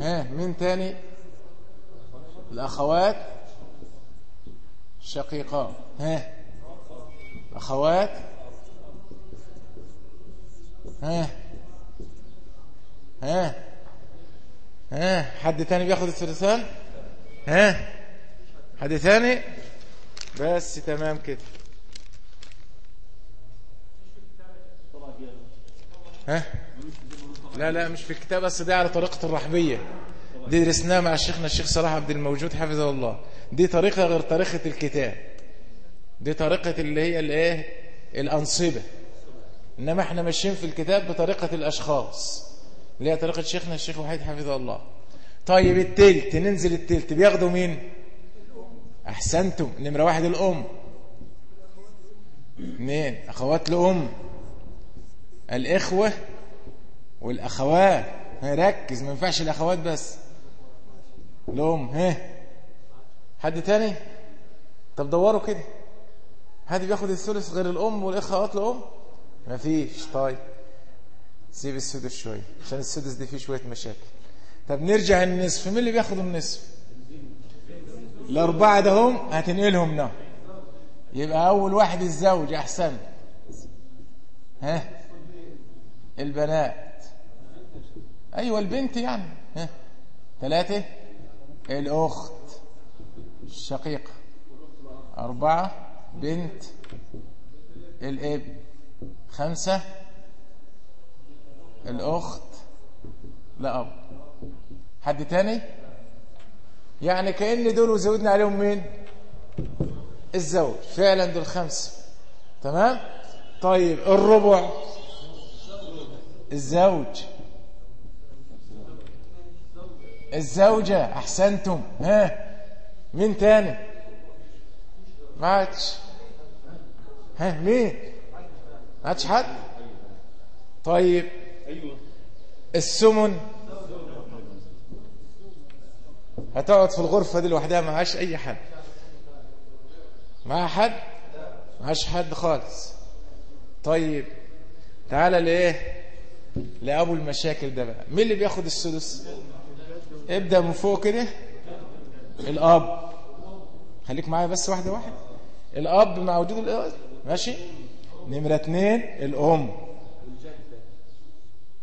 ها مين تاني؟ الأخوات شقيقان ها أخوات ها ها ها حد تاني بياخد الثلثان ها حد تاني؟ بس تمام كده. ها؟ لا لا مش في الكتاب بس ده على طريقة الرحبية. دي درسناها مع شيخنا الشيخ صلاح عبد الموجود حفظه الله. دي طريقة غير طريقة الكتاب. دي طريقة اللي هي الإيه؟ الأنصبة. إنما إحنا ماشيين في الكتاب بطريقة الأشخاص اللي هي طريقة شيخنا الشيخ وحيد حفظه الله. طيب التلت ننزل التلت. بياخدوا مين؟ أحسنتم. نمرة واحد الأم. اثنين أخوات الأم. الإخوة. والأخوات ركز ما ينفعش الأخوات بس. الأم ها. حد تاني؟ طب دوروا كده. حد بياخد الثلث غير الأم والأخوات الأم مفيش طيب. سيب السدس شوية عشان السدس دي فيه شوية مشاكل. طب نرجع النصف. مين اللي بياخد النصف؟ الأربعة ده هم؟ هتنقلهم نعم يبقى أول واحد الزوج أحسن. ها؟ البنات. أيوة البنت يعني. ها. ثلاثة. الأخت. الشقيقة. أربعة. بنت. الابن خمسة. الأخت. لا أب. حد تاني؟ يعني كأن دول وزودنا عليهم مين؟ الزوج. فعلا دول خمسة. تمام؟ طيب الربع. الزوج. الزوجة أحسنتم. ها؟ مين تاني؟ ما عادش. ها مين؟ ما عادش حد؟ طيب. السمن. هتقعد في الغرفة دي لوحدها ما عاش أي حد. معها حد؟ ما عاش حد خالص. طيب. تعالى لإيه؟ لأبو المشاكل ده بقى. مين اللي بياخد السدس؟ ابدأ من فوق كده. الأب. خليك معايا بس واحدة واحدة الأب مع وجود الأب ماشي. نمرة اتنين الأم.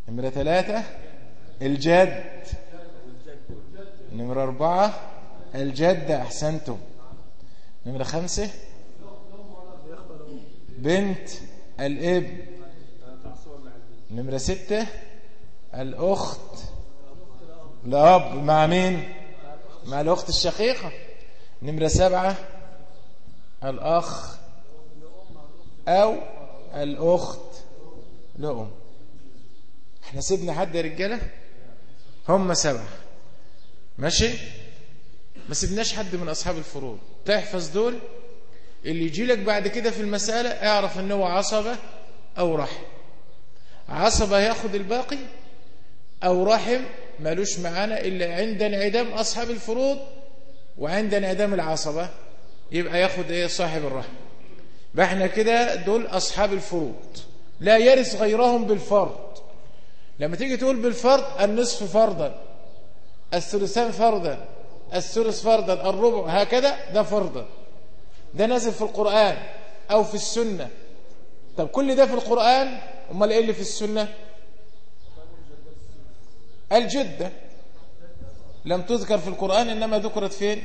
نمرة ثلاثة الجد. نمرة أربعة الجدة أحسنتم. نمرة خمسة بنت الابن نمرة ستة الأخت. الأب مع مين؟ مع الأخت الشقيقة. نمرة سبعة الأخ أو الأخت لأم. إحنا سيبنا حد يا رجالة؟ هم سبعة. ماشي؟ ما سيبناش حد من أصحاب الفروض. تحفظ دول. اللي يجي لك بعد كده في المسألة اعرف ان هو عصبة أو رحم. عصبة ياخد الباقي أو رحم مالوش معانا إلا عند انعدام أصحاب الفروض وعند انعدام العصبة. يبقى ياخد إيه؟ صاحب الرحم. إحنا كده دول أصحاب الفروض. لا يرث غيرهم بالفرض. لما تيجي تقول بالفرض النصف فرضا الثلثان فرضا الثلث فرضا الربع هكذا ده فرضا. ده نازل في القرآن أو في السنة. طب كل ده في القرآن؟ أمال إيه اللي في السنة؟ الجدة. لم تذكر في القرآن إنما ذكرت فين؟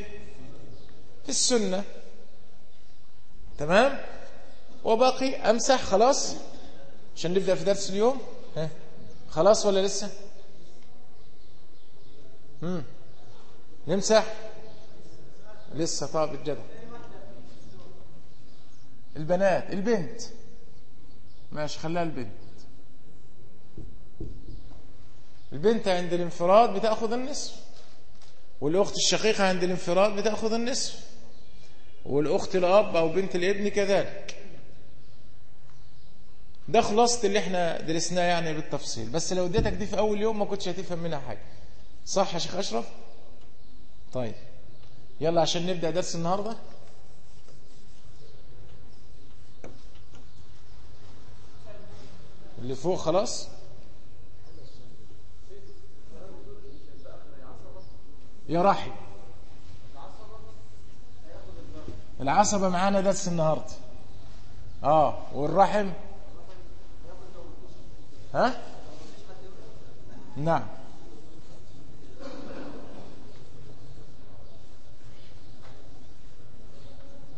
في السنة. تمام؟ وباقي أمسح خلاص؟ عشان نبدأ في درس اليوم؟ ها؟ خلاص ولا لسه؟ مم. نمسح؟ لسه طاب الجدع. البنات البنت. ماشي خليها البنت. البنت عند الانفراد بتأخذ النصف والأخت الشقيقة عند الانفراد بتأخذ النصف والأخت الأب أو بنت الابن كذلك. ده خلاصة اللي إحنا درسناه يعني بالتفصيل. بس لو اديتك دي في أول يوم ما كنتش هتفهم منها حاجة. صح يا شيخ أشرف؟ طيب. يلا عشان نبدأ درس النهاردة. اللي فوق خلاص؟ يا رحم العصبة معانا درس النهاردة. آه والرحم ها؟ نعم.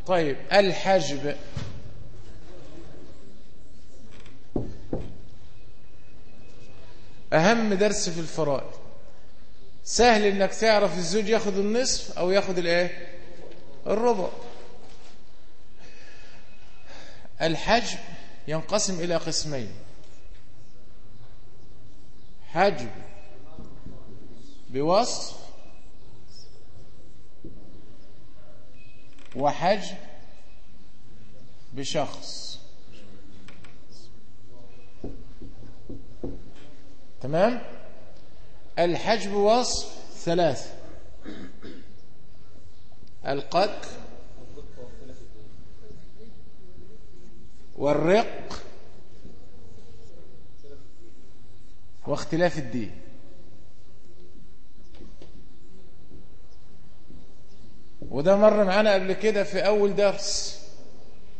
طيب الحجب. أهم درس في الفرائض. سهل إنك تعرف الزوج ياخد النصف أو ياخد الإيه؟ الربع. الحجب ينقسم إلى قسمين. حجب بوصف وحجب بشخص. تمام؟ الحجب وصف ثلاث. القك والرق واختلاف الدين. وده مر معانا قبل كده في أول درس.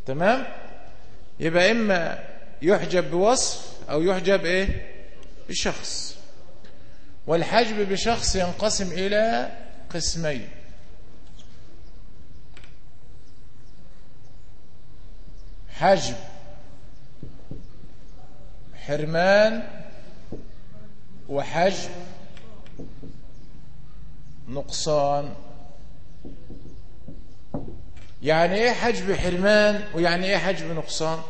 تمام؟ يبقى إما يحجب بوصف أو يحجب إيه؟ بشخص. والحجب بشخص ينقسم إلى قسمين. حجب حرمان وحجب نقصان. يعني إيه حجب حرمان ويعني إيه حجب نقصان؟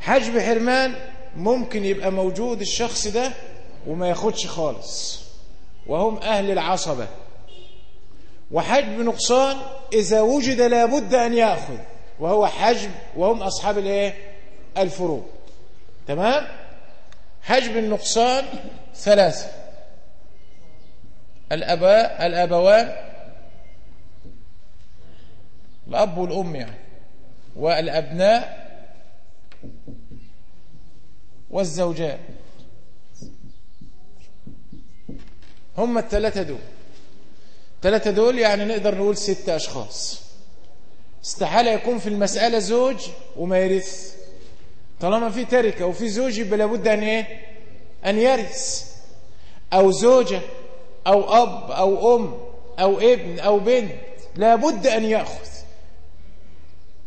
حجب حرمان ممكن يبقى موجود الشخص ده وما ياخدش خالص. وهم أهل العصبة. وحجب نقصان إذا وجد لابد أن يأخذ. وهو حجب وهم أصحاب الإيه؟ الفروض تمام؟ حجب النقصان ثلاثة. الأباء الأبوان. الأب والأم يعني. والأبناء. والزوجات هم الثلاثة دول. الثلاثة دول يعني نقدر نقول ست أشخاص. استحالة يكون في المسألة زوج وما يرث. طالما في تركة وفي زوج يبقى لابد أن إيه؟ أن يرث. أو زوجة أو أب أو أم أو ابن أو بنت لابد أن يأخذ.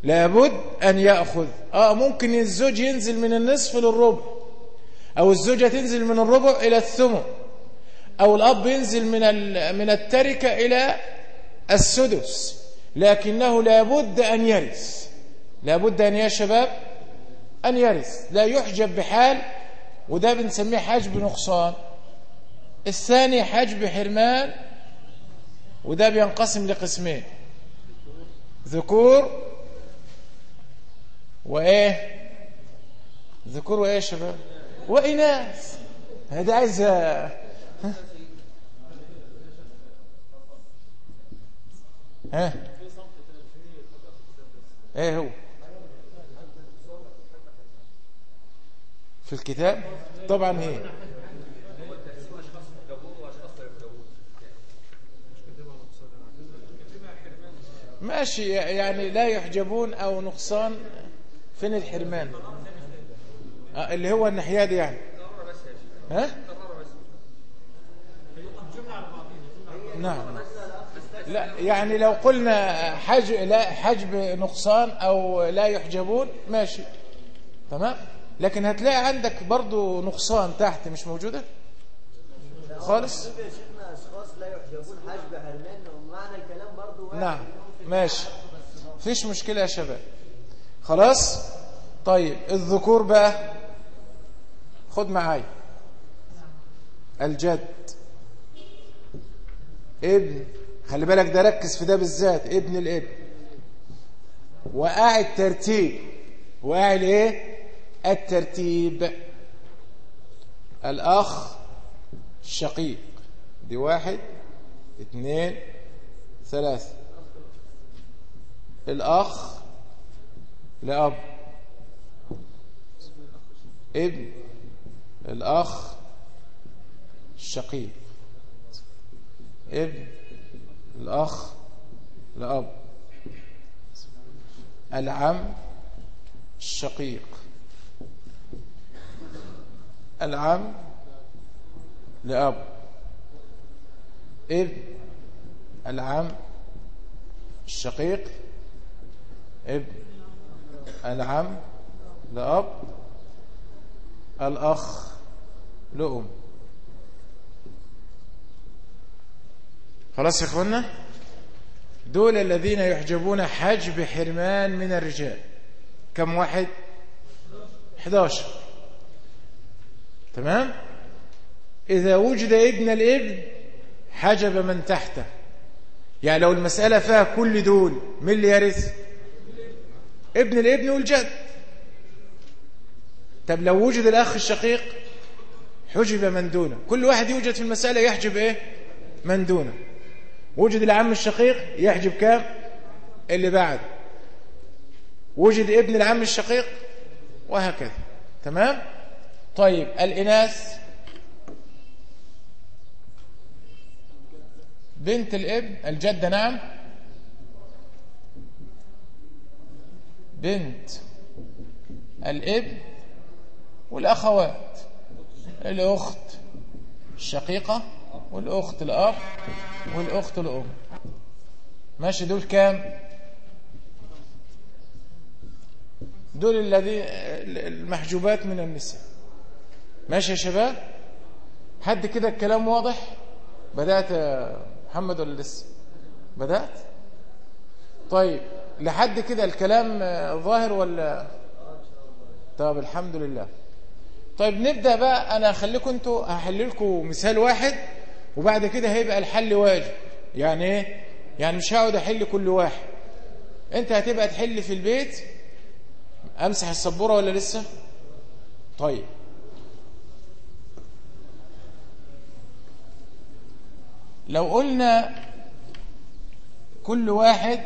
لابد أن يأخذ. آه ممكن الزوج ينزل من النصف للربع. أو الزوجة تنزل من الربع إلى الثمن. أو الأب ينزل من من التركة إلى السدس لكنه لابد أن يرث. لابد أن يا شباب أن يرث. لا يحجب بحال وده بنسميه حجب نقصان الثاني حجب حرمان وده بينقسم لقسمين. ذكور وإيه؟ ذكور وإيه يا شباب؟ وإناث. هذا عايز ها؟ إيه هو؟ في الكتاب؟ طبعا هي ماشي يعني لا يحجبون أو نقصان فين الحرمان؟ آه اللي هو الناحية دي يعني. ها؟ نعم. لا يعني لو قلنا حج لا حجب نقصان أو لا يحجبون ماشي. تمام؟ لكن هتلاقي عندك برضو نقصان تحت مش موجودة؟ خالص؟ نعم. ماشي. فيش مشكلة يا شباب. خلاص؟ طيب الذكور بقى خد معايا. الجد. ابن خلي بالك ده ركز في ده بالذات ابن الابن. وقاع الترتيب. وقاع الايه؟ الترتيب. الأخ الشقيق دي واحد اثنين ثلاثة. الأخ لأب. ابن الأخ الشقيق ابن الأخ لأب العم الشقيق. العم لأب ابن العم الشقيق. ابن العم لأب الأخ لأم خلاص يا اخوانا دول الذين يحجبون حجب حرمان من الرجال. كم واحد؟ 11 تمام؟ إذا وجد ابن الابن حجب من تحته. يعني لو المسألة فيها كل دول من اللي يرث؟ ابن الابن والجد. طب لو وجد الأخ الشقيق حجب من دونه. كل واحد يوجد في المسألة يحجب إيه؟ من دونه. وجد العم الشقيق يحجب كام؟ اللي بعد. وجد ابن العم الشقيق وهكذا. تمام؟ طيب الإناث. بنت الابن الجدة نعم. بنت الابن والأخوات. الأخت الشقيقة والأخت الأب. والأخت الأم. ماشي دول كام؟ دول الذي المحجوبات من النساء. ماشي يا شباب؟ حد كده الكلام واضح؟ بدأت يا محمد ولا لسه؟ بدأت؟ طيب لحد كده الكلام ظاهر ولا؟ طب الحمد لله. طيب نبدأ بقى. أنا هخليكم أنتوا هحل لكم مثال واحد. وبعد كده هيبقى الحل واجب. يعني إيه؟ يعني مش هقعد أحل كل واحد. أنت هتبقى تحل في البيت. أمسح السبورة ولا لسه؟ طيب. لو قلنا كل واحد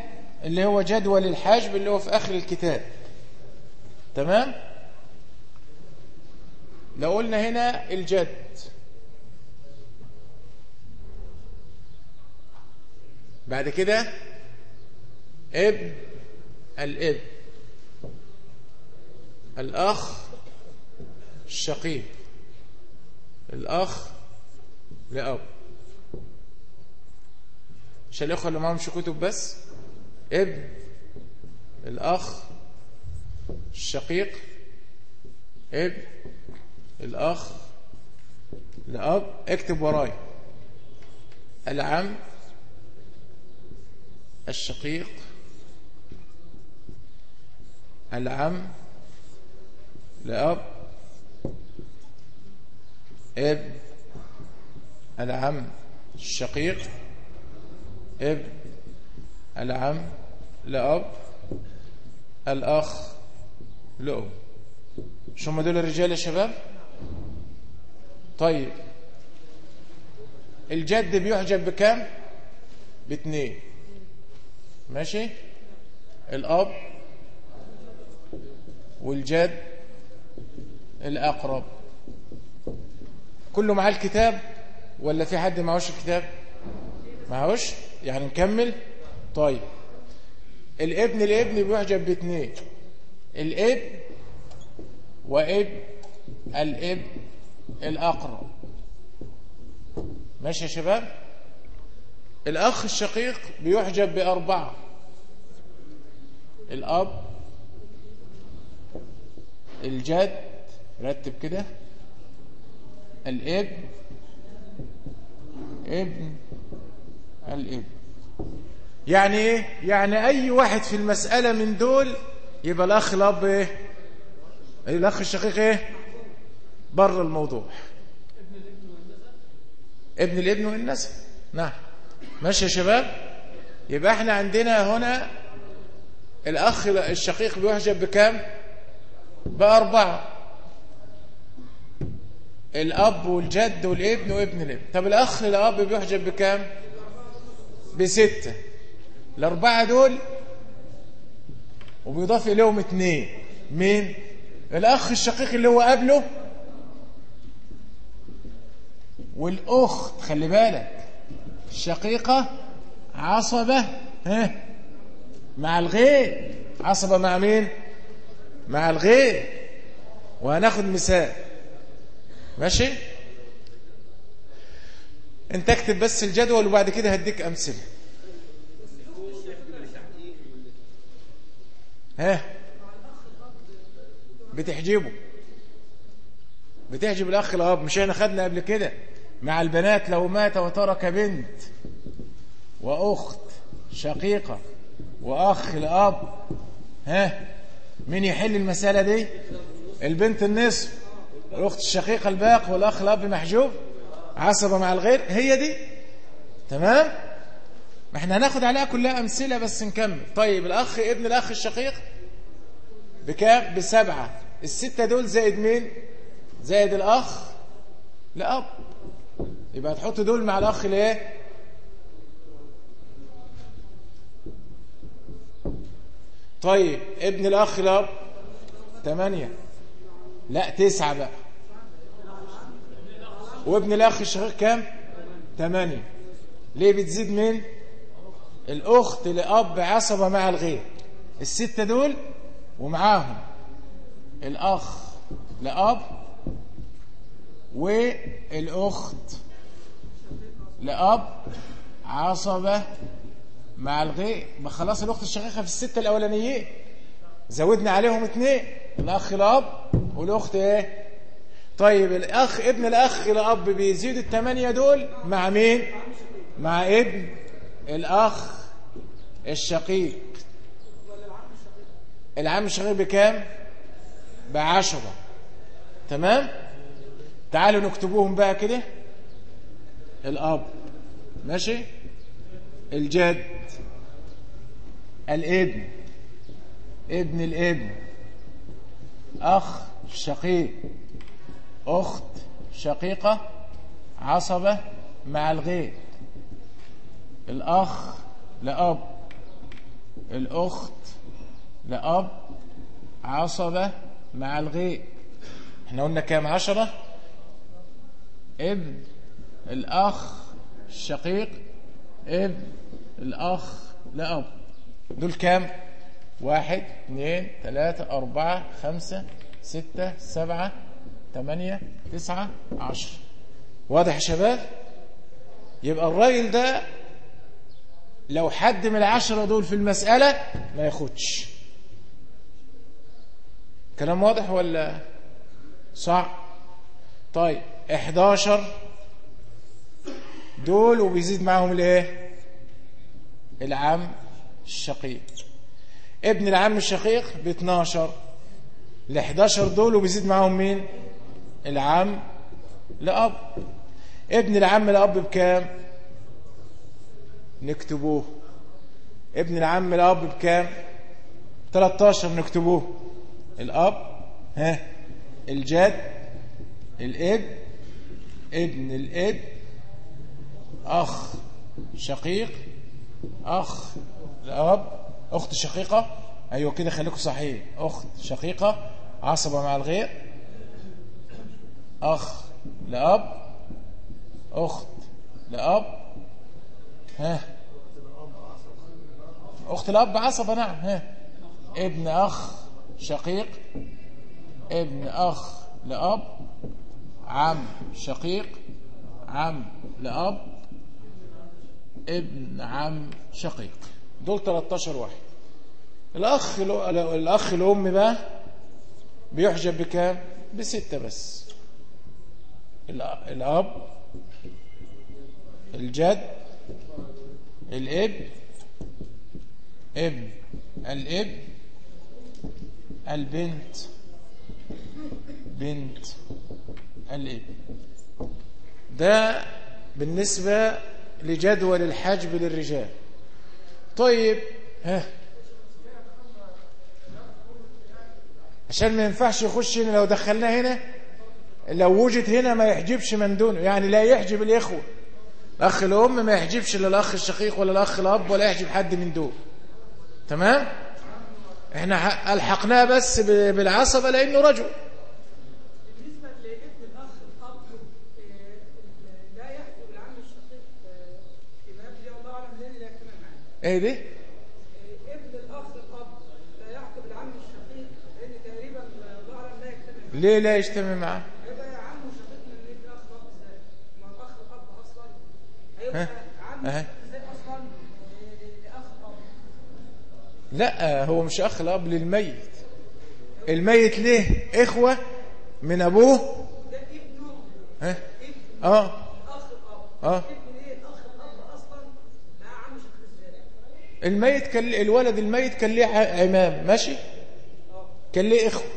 اللي هو جدول الحجب اللي هو في آخر الكتاب. تمام؟ لو قلنا هنا الجد. بعد كده ابن الابن الأخ الشقيق الأخ لأب مش الأخوة اللي معهمش كتب بس ابن الأخ الشقيق ابن الأخ لأب اكتب وراي العم الشقيق العم لأب ابن العم الشقيق ابن العم لأب الأخ لأم شو هم دول الرجال يا شباب؟ طيب الجد بيحجب بكام؟ باتنين. ماشي؟ الأب والجد الأقرب. كله معاه الكتاب ولا في حد معهوش الكتاب؟ معهوش؟ يعني نكمل؟ طيب. الابن الابن بيحجب باثنين الابن وابن الابن الأقرب. ماشي يا شباب؟ الأخ الشقيق بيحجب بأربعة. الأب الجد رتب كده. الابن ابن الابن. يعني إيه؟ يعني أي واحد في المسألة من دول يبقى الأخ الأب إيه؟ الأخ الشقيق إيه؟ بره الموضوع. ابن الابن والنسب. نعم. ماشي يا شباب؟ يبقى إحنا عندنا هنا الأخ الشقيق بيحجب بكام؟ بأربعة. الأب والجد والابن وابن الابن. طب الأخ الأب بيحجب بكام؟ بستة. الأربعة دول وبيضاف إليهم اتنين. مين؟ الأخ الشقيق اللي هو قبله والأخت خلي بالك. شقيقة عصبة ها؟ مع الغير عصبة مع مين؟ مع الغير وهناخد مثال. ماشي؟ انت اكتب بس الجدول وبعد كده هديك أمثلة. ها؟ بتحجبه. بتحجب الأخ الأب. مش إحنا خدنا قبل كده؟ مع البنات لو مات وترك بنت وأخت شقيقة وأخ لاب ها؟ مين يحل المسألة دي؟ البنت النصف الأخت الشقيقة الباق والأخ الأب محجوب عصبة مع الغير؟ هي دي؟ تمام؟ ما إحنا هناخد عليها كلها أمثلة بس نكمل. طيب الأخ ابن الأخ الشقيق؟ بكام؟ بسبعة. الستة دول زائد مين؟ زائد الأخ لاب يبقى تحط دول مع الأخ ليه؟ طيب ابن الأخ لاب ثمانية لا تسعة بقى. وابن الأخ الشقيق كام؟ ثمانية ليه بتزيد مين الأخت لأب عصبة مع الغير. الستة دول ومعاهم الأخ لأب والأخت لأب عصبة مع الغير ما خلاص الاخت الشقيقة في الستة الاولانيين زودنا عليهم اثنين. الأخ لأب والأخت إيه؟ طيب الأخ ابن الأخ لاب بيزيد الثمانية دول مع مين؟ مع ابن الأخ الشقيق. العم الشقيق بكام؟ بعشرة. تمام؟ تعالوا نكتبوهم بقى كده. الأب. ماشي؟ الجد. الابن. ابن الابن. أخ شقيق. أخت شقيقة. عصبة مع الغير. الأخ لأب. الأخت لأب. عصبة مع الغير. إحنا قلنا كام؟ عشرة. ابن. الأخ الشقيق ابن الأخ لأب. دول كام؟ واحد اثنين ثلاثة أربعة خمسة ستة سبعة ثمانية تسعة عشر. واضح يا شباب؟ يبقى الراجل ده لو حد من العشرة دول في المسألة ما ياخدش. كلام واضح ولا صعب طيب 11 دول وبيزيد معاهم الايه؟ العم الشقيق. ابن العم الشقيق ب 12 ال 11 دول وبيزيد معاهم مين؟ العم لأب. ابن العم لأب بكام؟ نكتبوه. ابن العم لأب بكام؟ 13 نكتبوه. الأب ها؟ الجد الابن ابن الابن أخ شقيق أخ الأب أخت شقيقة. أيوة كده خليكم صحيح أخت شقيقة عصبة مع الغير. أخ لأب أخت لأب. ها. أخت لأب عصبة نعم. ها. ابن أخ شقيق ابن أخ لأب عم شقيق عم لأب. ابن عم شقيق. دول 13 واحد. الأخ الأخ الأم بقى بيحجب بكام؟ بستة بس. الأب الجد الابن ابن. الابن البنت. بنت. الابن ده بالنسبة لجدول الحجب للرجال. طيب ها. عشان ما ينفعش يخش هنا لو دخلناه هنا لو وجد هنا ما يحجبش من دونه. يعني لا يحجب الإخوة. الأخ الأم ما يحجبش لا الأخ الشقيق ولا الأخ الأب ولا يحجب حد من دول. تمام؟ إحنا ألحقناه بس بالعصبة لأنه رجل بالنسبة لابن الأخ الأب لا يحجب العم الشقيق إيه دي ابن الأخ الأب لا يعقب العم الشقيق لأن تقريبا ظهر لا يجتمع ليه لا يجتمع معاه؟ هيبقى عم شقيق من ابن اخ الاب إزاي؟ ما الأخ الأب أصلا. هيبقى ها؟ عم ها؟ إزاي أصلا لأخ الأب. لا هو مش أخ الأب للميت. الميت ليه؟ إخوة من أبوه. ده ابنه. ها؟ آه. أخ الأب. آه ابن إيه الاخ الاب أصلا مع عم شقيق إزاي؟ الميت كان الولد الميت كان ليه عمام ماشي؟ كان ليه إخوة.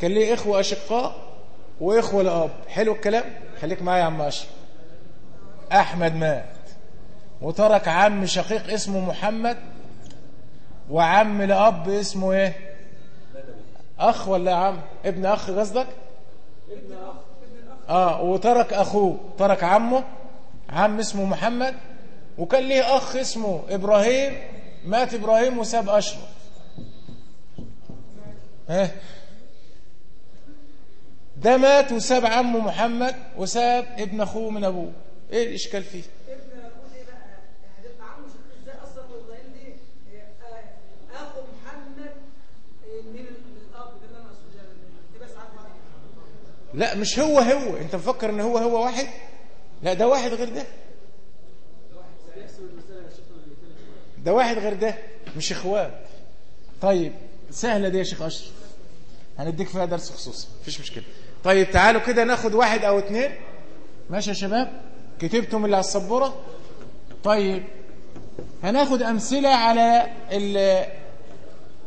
كان ليه إخوة أشقاء وإخوة لأب. حلو الكلام؟ خليك معايا يا عم أشرف. أحمد مات. وترك عم شقيق اسمه محمد وعم لأب اسمه إيه؟ أخ ولا عم؟ ابن أخ قصدك؟ آه وترك أخوه. ترك عمه. عم اسمه محمد. وكان ليه أخ اسمه إبراهيم مات إبراهيم وساب أشرف. ها؟ ده مات وساب عمه محمد وساب ابن أخوه من أبوه. إيه الإشكال فيه؟ لا مش هو هو. أنت مفكر إن هو هو واحد؟ لا ده واحد غير ده. ده واحد غير ده مش اخوات طيب سهلة دي يا شيخ أشرف. هنديك فيها درس خصوصي. مفيش مشكلة. طيب تعالوا كده ناخد واحد أو اتنين. ماشي يا شباب؟ كتبتم اللي على السبورة؟ طيب هناخد أمثلة على ال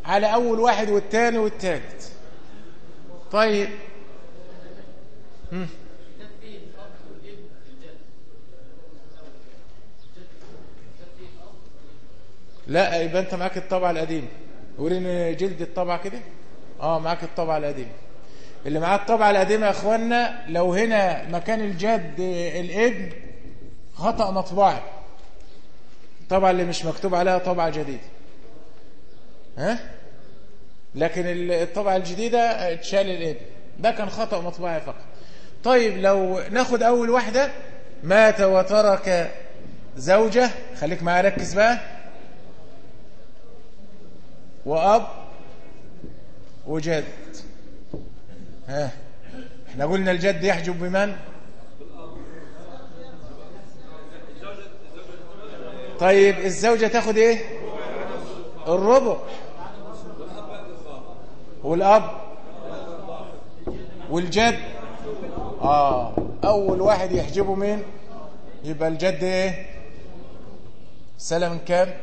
على أول واحد والتاني والتالت. طيب لا يبقى انت معاك الطبعة القديمة. وريني جلد الطبعة كده؟ آه معاك الطبعة القديمة. اللي معاه الطبعة القديمة يا إخوانا لو هنا مكان الجد الابن خطأ مطبعي. الطبعة اللي مش مكتوب عليها طبعة جديدة. ها؟ لكن الطبعة الجديدة اتشال الابن. ده كان خطأ مطبعي فقط. طيب لو ناخد أول واحدة مات وترك زوجة خليك معايا ركز بقى. وأب وجد. ها. إحنا قلنا الجد يحجب بمن؟ طيب الزوجة تاخد إيه؟ الربع. والأب؟ والجد؟ آه. أول واحد يحجبه مين؟ يبقى الجد إيه؟ سلم من كام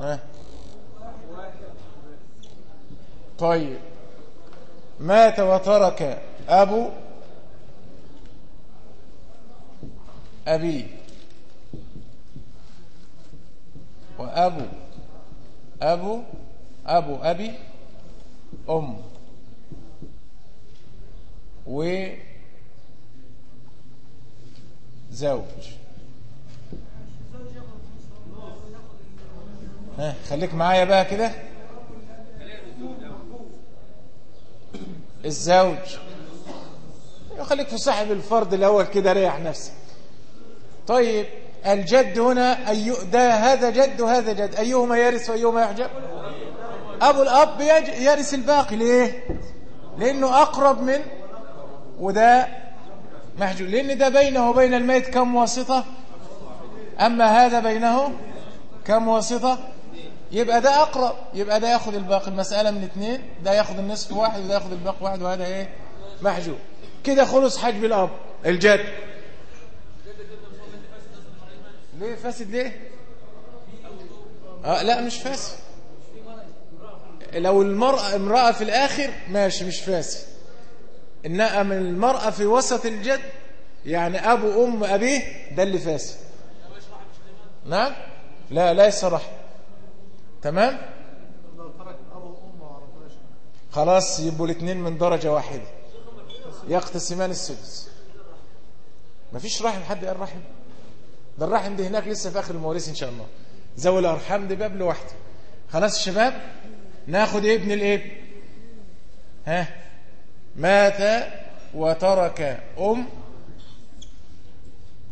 ها. طيب. مات وترك أبو أبي. وأبو أبو أبو أبي أم. وزوج ها خليك معايا بقى كده. الزوج. خليك في صاحب الفرد الأول كده ريح نفسك. طيب الجد هنا أي ده هذا جد وهذا جد. أيهما يرث وأيهما يحجب؟ أبو الأب يرث الباقي. ليه؟ لأنه أقرب من وده محجوب. لأن ده بينه وبين الميت كم واسطة؟ أما هذا بينه كم واسطة؟ يبقى ده أقرب يبقى ده ياخد الباقي. المسألة من اثنين ده ياخد النصف واحد وده ياخد الباقي واحد وهذا إيه؟ محجوب. كده خلص حجب الأب. الجد. ليه فاسد ليه؟ آه لا مش فاسد. لو المرأة امرأة في الآخر ماشي مش فاسد. إنما من المرأة في وسط الجد يعني أبو أم أبيه ده اللي فاسد. نعم؟ لا لا يصرح تمام؟ خلاص يبقوا الاثنين من درجة واحدة. يقتسمان السدس. مفيش رحم حد قال رحم؟ ده الرحم دي هناك لسه في آخر المواريث إن شاء الله. ذوي الأرحام دي باب لوحده. خلاص يا شباب ناخد ابن الابن ها؟ مات وترك أم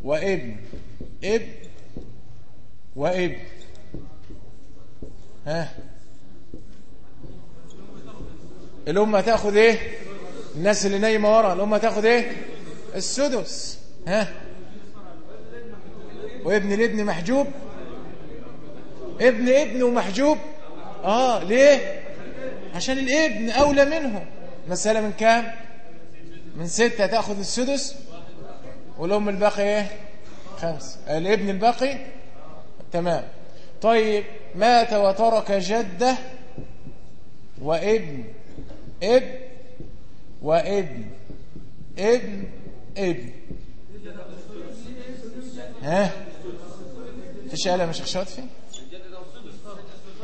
وابن. ابن وابن. ها؟ الأمة تاخد إيه؟ الناس اللي نايمة ورا الأمة تاخد إيه؟ السدس ها؟ وابن الابن محجوب؟ ابن ابن ومحجوب؟ آه ليه؟ عشان الابن أولى منه مسألة من كام؟ من ستة تأخذ السدس والأم الباقي إيه؟ خمس. الابن الباقي؟ تمام. طيب مات وترك جدة وابن ابن وابن ابن ابن. ها؟ فيش آلة مش خشوات فيه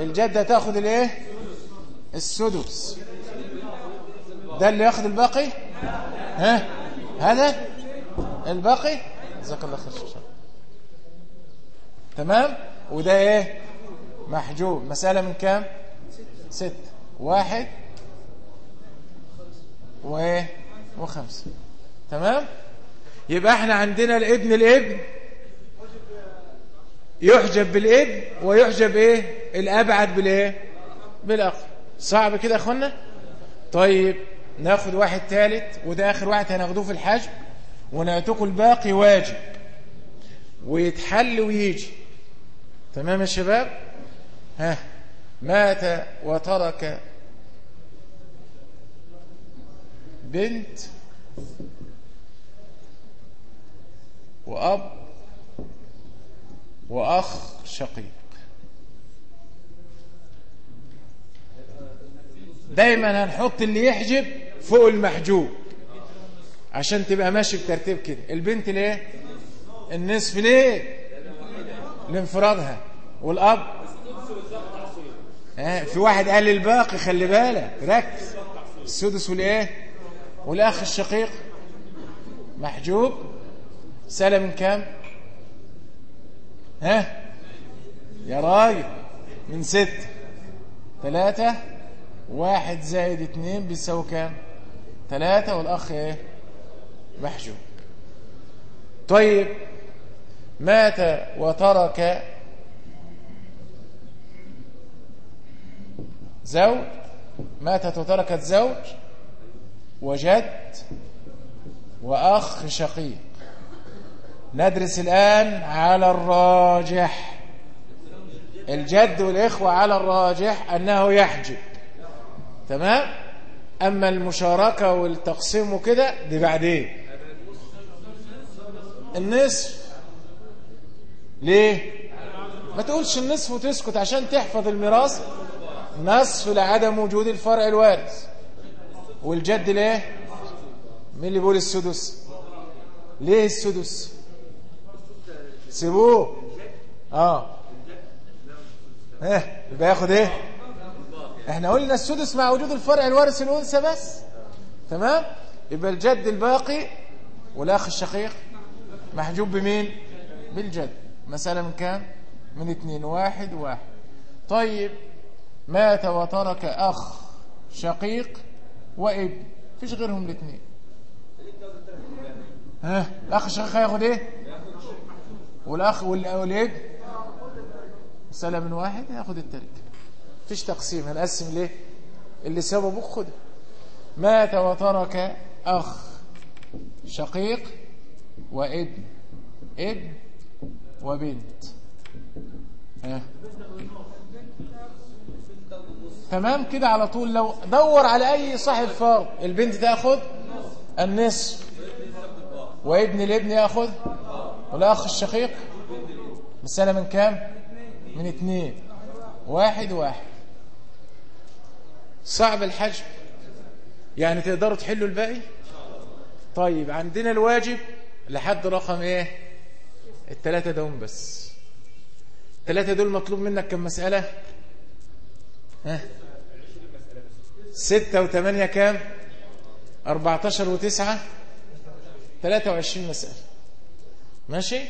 الجدة تاخد الإيه؟ السدس. ده اللي ياخد الباقي؟ ها؟ هذا الباقي؟ جزاك الله خير تمام؟ وده إيه؟ محجوب. مسألة من كام؟ ست. واحد وايه وخمسة تمام؟ يبقى إحنا عندنا الابن الابن يحجب بالابن ويحجب إيه؟ الأبعد بالإيه؟ بالأخ. صعب كده يا إخوانا؟ طيب ناخد واحد ثالث وده آخر واحد هناخدوه في الحجب ونعتقه الباقي واجب. ويتحل ويجي. تمام يا شباب؟ ها مات وترك بنت وأب وأخ شقيق. دايما هنحط اللي يحجب فوق المحجوب عشان تبقى ماشي بترتيب كده. البنت ليه؟ النصف ليه؟ لانفرادها. والأب؟ آه في واحد قال الباقي خلي بالك ركز. السدس والإيه؟ والأخ الشقيق. محجوب. سالة من كام؟ ها؟ يا راجل من ستة. ثلاثة واحد زائد اتنين بيساوي كام؟ ثلاثة والأخ إيه؟ محجوب. طيب مات وترك زوج ماتت وتركت زوج وجد وأخ شقيق. ندرس الآن على الراجح. الجد والإخوة على الراجح أنه يحجب. تمام؟ أما المشاركة والتقسيم وكده دي بعدين. النصف. ليه؟ ما تقولش النصف وتسكت عشان تحفظ الميراث. نصف لعدم وجود الفرع الوارث. والجد ليه؟ مين اللي بيقول السدس؟ ليه السدس؟ سيبوه. آه. إيه يبقى ياخد إيه؟ إحنا قلنا السدس مع وجود الفرع الوارث الأنثى بس. تمام؟ يبقى الجد الباقي والأخ الشقيق محجوب بمين؟ بالجد. مسألة من كام؟ من اتنين واحد واحد. طيب مات وترك أخ شقيق وابن فيش غيرهم الاثنين. ها؟ الأخ الشقيق هياخد إيه؟ والأخ والابن مسألة من واحد هياخد التالت فيش تقسيم هنقسم ليه؟ اللي سببه خده. مات وترك أخ شقيق وابن ابن وبنت. ها؟ تمام؟ كده على طول. لو دور على أي صاحب فرض البنت تأخذ؟ النصف. وابن الابن يأخذ؟ والأخ الشقيق؟ مسألة من كام؟ من اتنين. واحد واحد. صعب الحجم. يعني تقدروا تحلوا الباقي؟ طيب عندنا الواجب لحد رقم إيه؟ التلاتة دوم بس. التلاتة دول مطلوب منك كم مسألة ستة وثمانية كام؟ أربعتاشر وتسعة؟ ثلاثة وعشرين مسألة. ماشي؟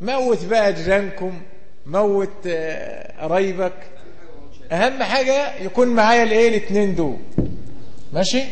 موت بقى جيرانكم موت قرايبك. أهم حاجة يكون معايا الإيه؟ الاثنين دول. ماشي؟